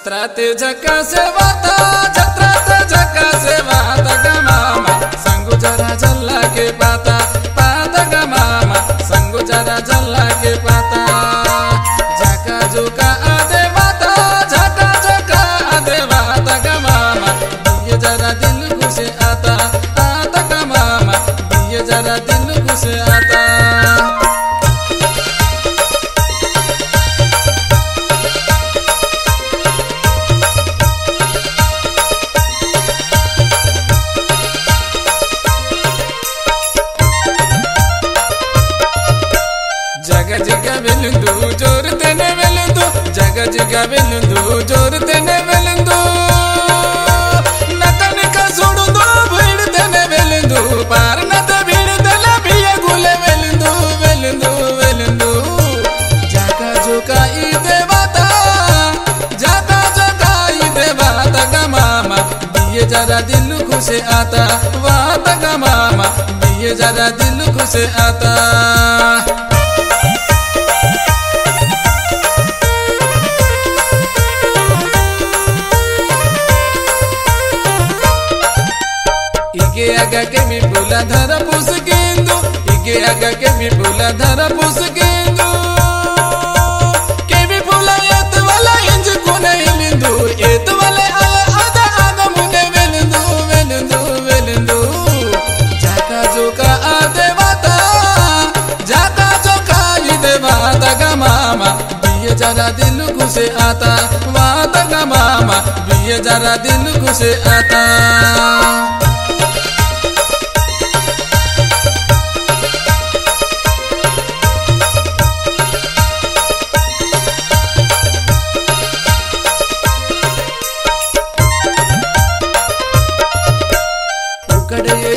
जत्रा ते झका से वाता जत्रा ते झका से वाता मामा. संगु जरा जल्ला के पाता पाता मामा. संगु जरा जल्ला के पाता. झका झुका आदे वाता झका झका आदे मामा. जरा दिल खुश आता आता ग मामा. जरा दिल खुश आता. जग जग बिलंदू ज़ोर तेने बिलंदू जग जग बिलंदू ज़ोर तेने बिलंदू नतन का सुड़ दो, भीड़ तेने बिलंदू पार नत तो भीड़ तले भिया गुले बिलंदू बिलंदू बिलंदू जग जुका देवता जाता जाता देवता का मामा। दिए जरा दिल खुश आता वाता का मामा। दिए जरा दिल खुश आता। इके आगा के मी बोला धरा पुस के दो इके आगा के मी बोला धरा पुस के दो के भी बोला ये तो वाला इंज को नहीं लिंदो ये तो वाले आया आधा आधा मुने वेलिंदो वेलिंदो वेलिंदो जाका जो का आधे बाता जाका जो का ये दे बाता का मामा बीए जरा दिल घुसे आता बाता का मामा बीए जरा दिल घुसे आता।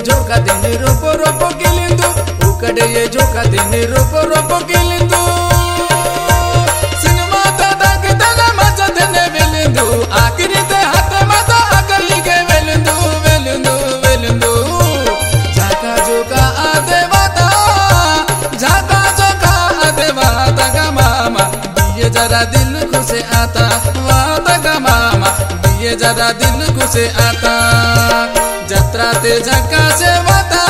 झोंका दिन रोपो रोपो के लिंदू उकड़े ये झोंका दिन रोपो रोपो के लिंदू सिनेमा तो दाग दाना मचा देने बिलिंदू आखिरी ते हाथ माता अगली के बिलिंदू बिलिंदू बिलिंदू झाका झोंका आधे वादा झाका झोंका आधे वादा का मामा ये जरा दिल खुशे आता वादा का मामा ये ज़्यादा दिल घुसे आता जत्रा ते झक्का से वाता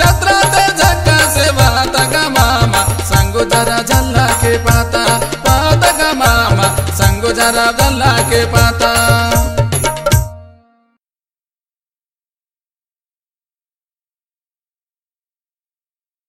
जत्रा ते झक्का से वाता ग मामा। संगो जरा जल्ला के पाता पाता ग मामा। संगो जरा जल्ला के पाता।